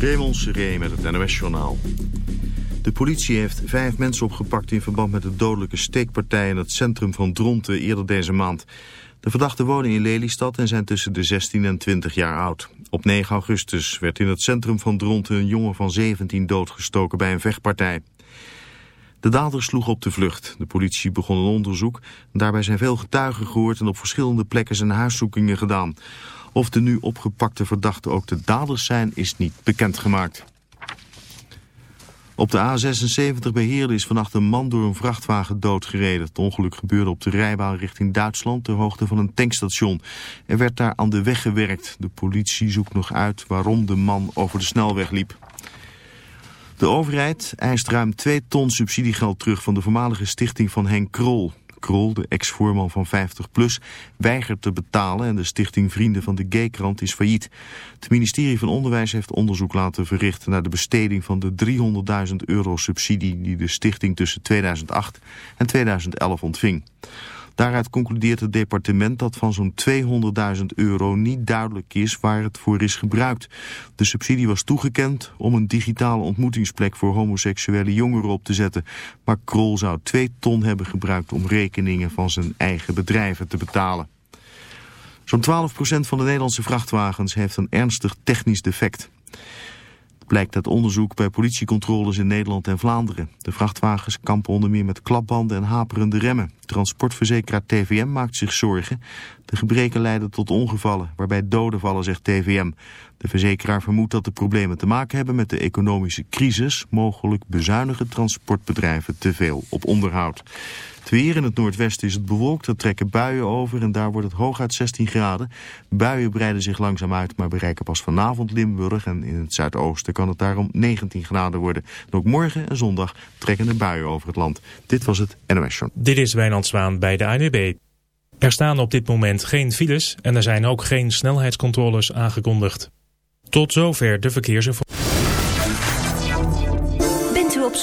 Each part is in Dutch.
Raymond Seré met het NOS-journaal. De politie heeft vijf mensen opgepakt in verband met de dodelijke steekpartij in het centrum van Dronten eerder deze maand. De verdachten wonen in Lelystad en zijn tussen de 16 en 20 jaar oud. Op 9 augustus werd in het centrum van Dronten een jongen van 17 doodgestoken bij een vechtpartij. De dader sloeg op de vlucht. De politie begon een onderzoek. Daarbij zijn veel getuigen gehoord en op verschillende plekken zijn huiszoekingen gedaan. Of de nu opgepakte verdachten ook de daders zijn, is niet bekendgemaakt. Op de A76 bij Heerlen is vannacht een man door een vrachtwagen doodgereden. Het ongeluk gebeurde op de rijbaan richting Duitsland ter hoogte van een tankstation. Er werd daar aan de weg gewerkt. De politie zoekt nog uit waarom de man over de snelweg liep. De overheid eist ruim 2 ton subsidiegeld terug van de voormalige stichting van Henk Krol. Krol, de ex-voorman van 50PLUS, weigert te betalen en de stichting Vrienden van de Gaykrant is failliet. Het ministerie van Onderwijs heeft onderzoek laten verrichten naar de besteding van de 300.000 euro subsidie die de stichting tussen 2008 en 2011 ontving. Daaruit concludeert het departement dat van zo'n 200.000 euro niet duidelijk is waar het voor is gebruikt. De subsidie was toegekend om een digitale ontmoetingsplek voor homoseksuele jongeren op te zetten. Maar Krol zou 2 ton hebben gebruikt om rekeningen van zijn eigen bedrijven te betalen. Zo'n 12% van de Nederlandse vrachtwagens heeft een ernstig technisch defect blijkt uit onderzoek bij politiecontroles in Nederland en Vlaanderen. De vrachtwagens kampen onder meer met klapbanden en haperende remmen. Transportverzekeraar TVM maakt zich zorgen. De gebreken leiden tot ongevallen, waarbij doden vallen, zegt TVM. De verzekeraar vermoedt dat de problemen te maken hebben met de economische crisis. Mogelijk bezuinigen transportbedrijven te veel op onderhoud. Het weer in het noordwesten is het bewolkt, er trekken buien over en daar wordt het hooguit 16 graden. Buien breiden zich langzaam uit, maar bereiken pas vanavond Limburg en in het zuidoosten kan het daarom 19 graden worden. En ook morgen en zondag trekken de buien over het land. Dit was het NOS Journal. Dit is Wijnand Zwaan bij de ANWB. Er staan op dit moment geen files en er zijn ook geen snelheidscontroles aangekondigd. Tot zover de verkeersinformatie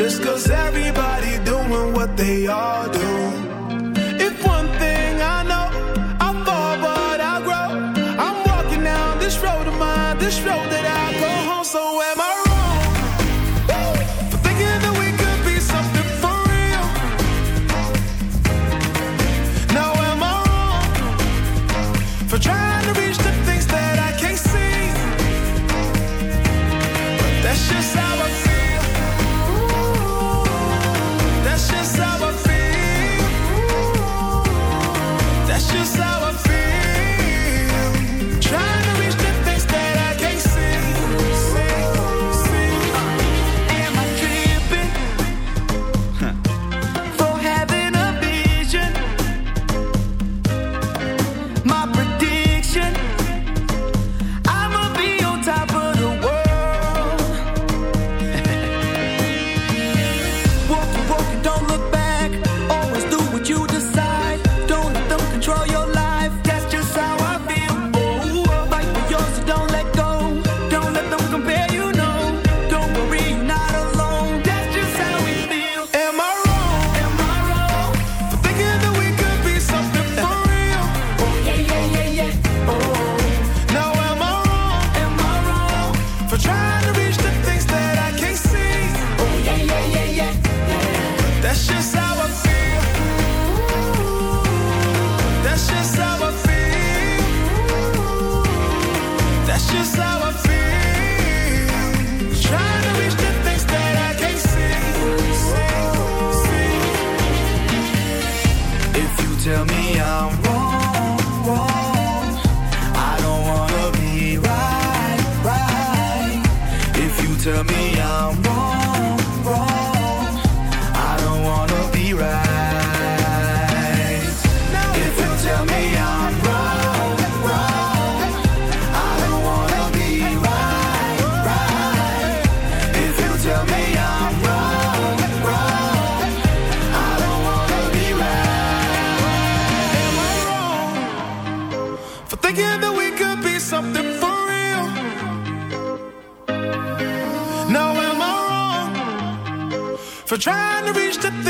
Just cause everybody doing what they all do. trying to reach the. Th-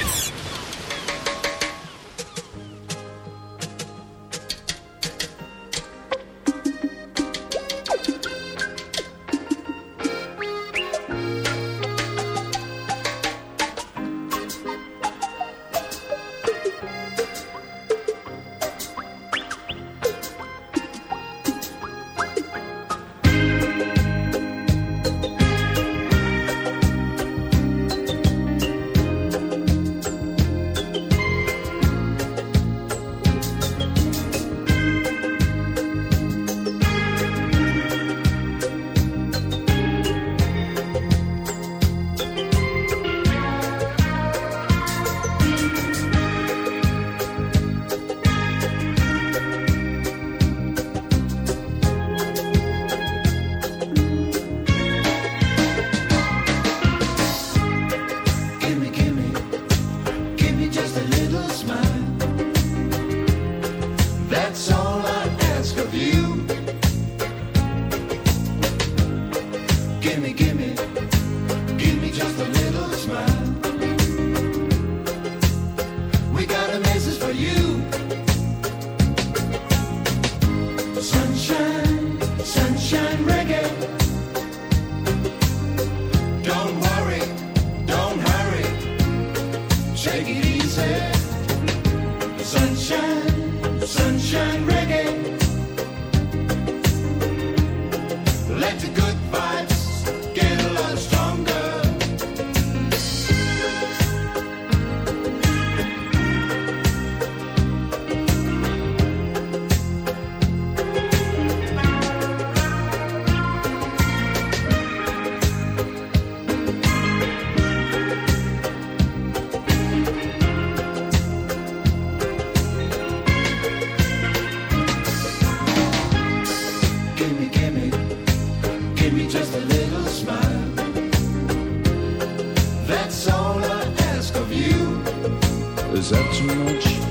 Is that too much?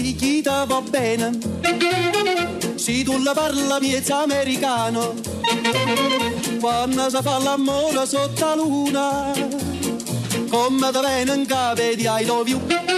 picchita va bene. Se tu la parla miezza americano, quando si fa l'amore sotto la luna, come da bene in capo di I love you.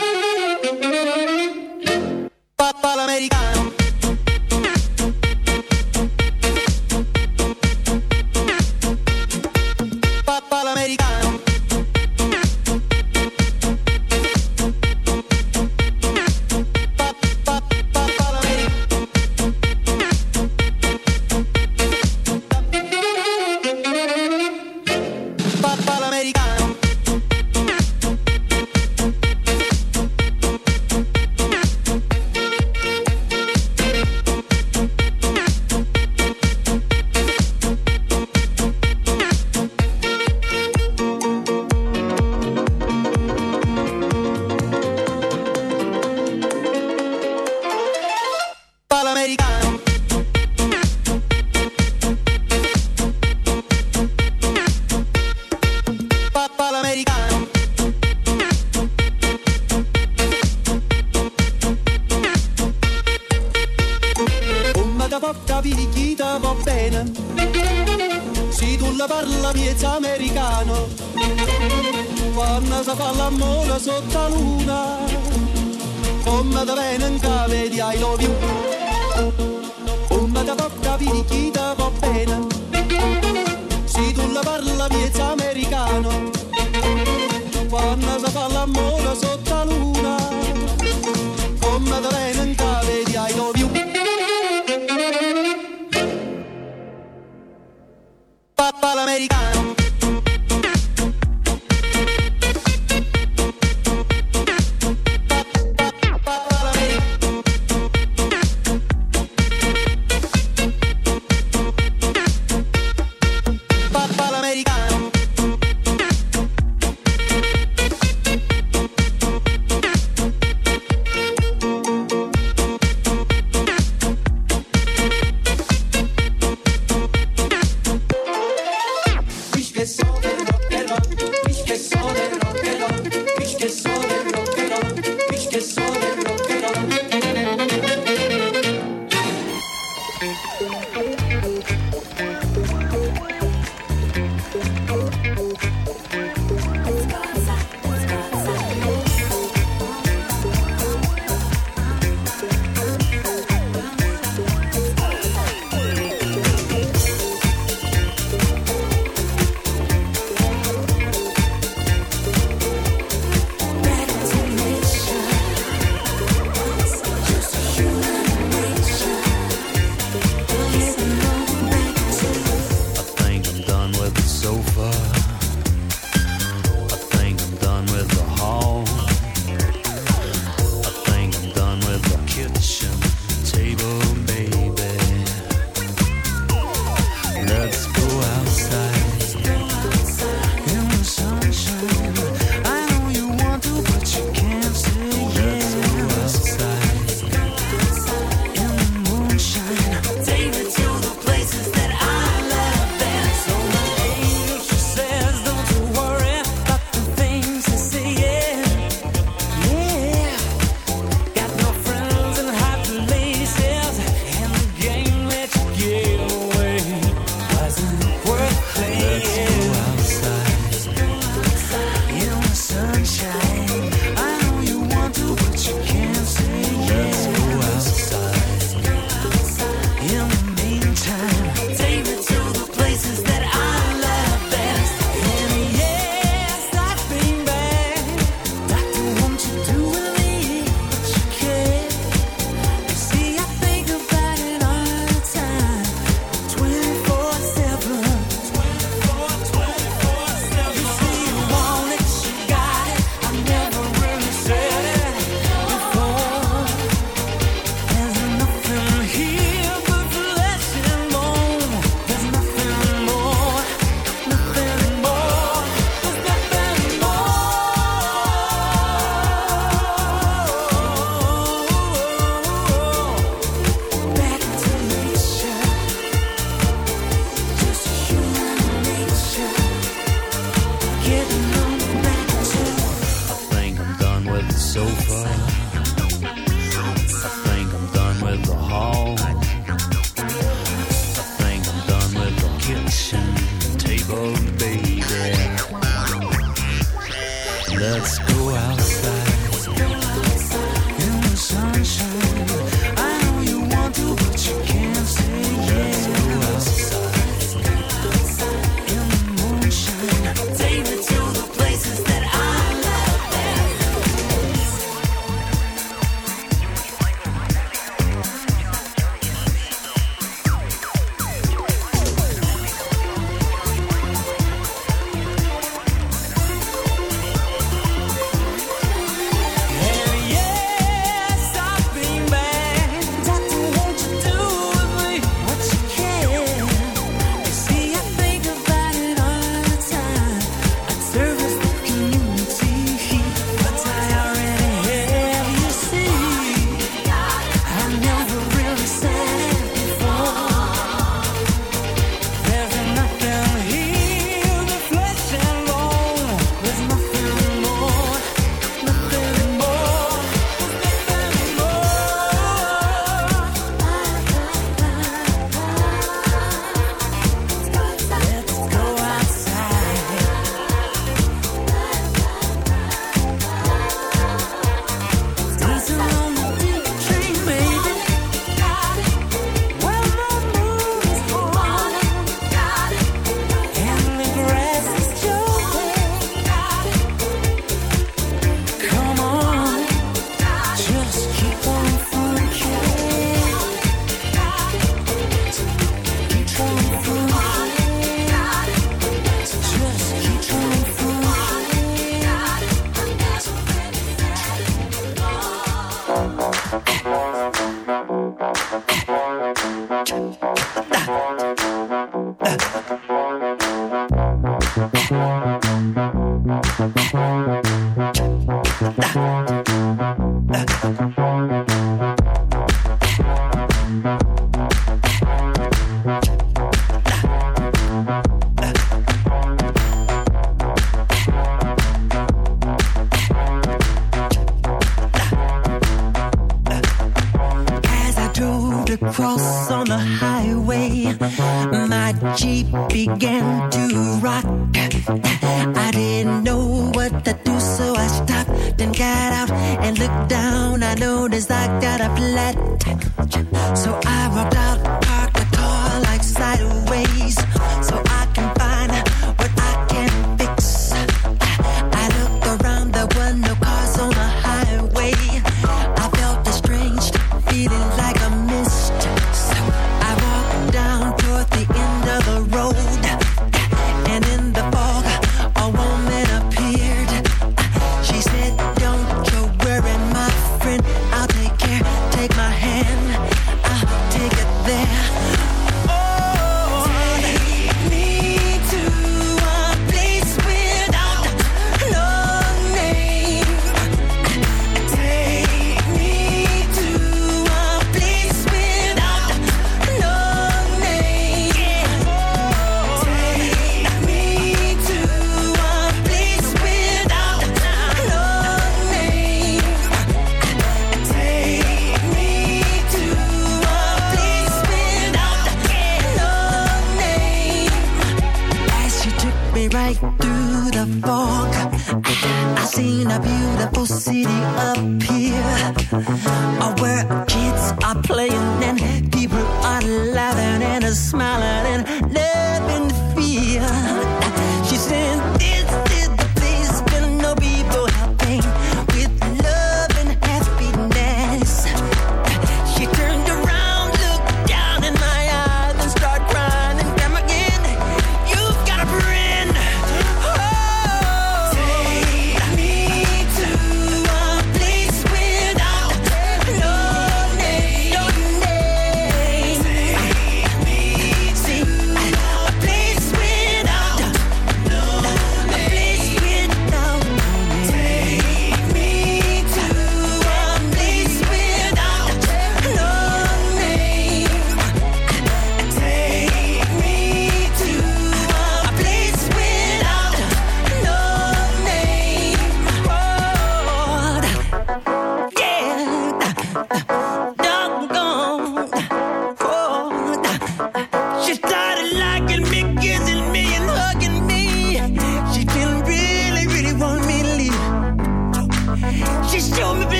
No.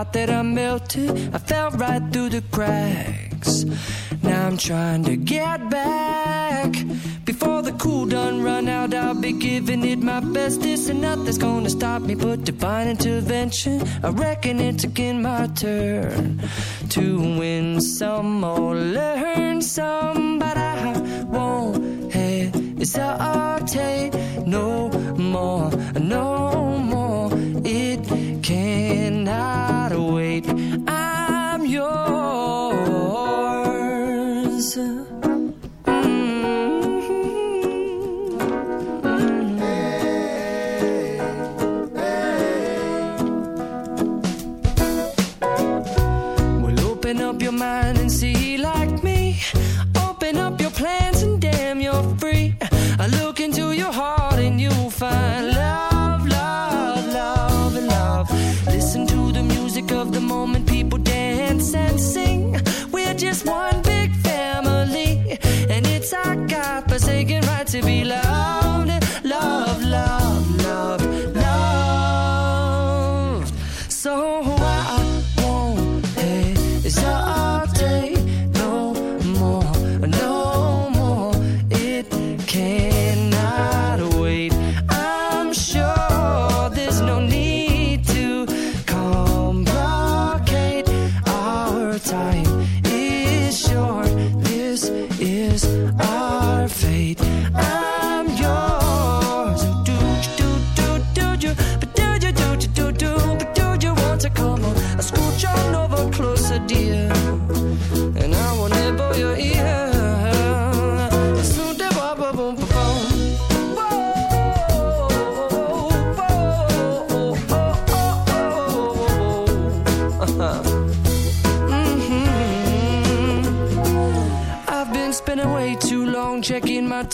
Hot that I melted. I fell right through the cracks. Now I'm trying to get back. Before the cool done run out, I'll be giving it my best. This and nothing's gonna stop me but divine intervention. I reckon it's again my turn night to be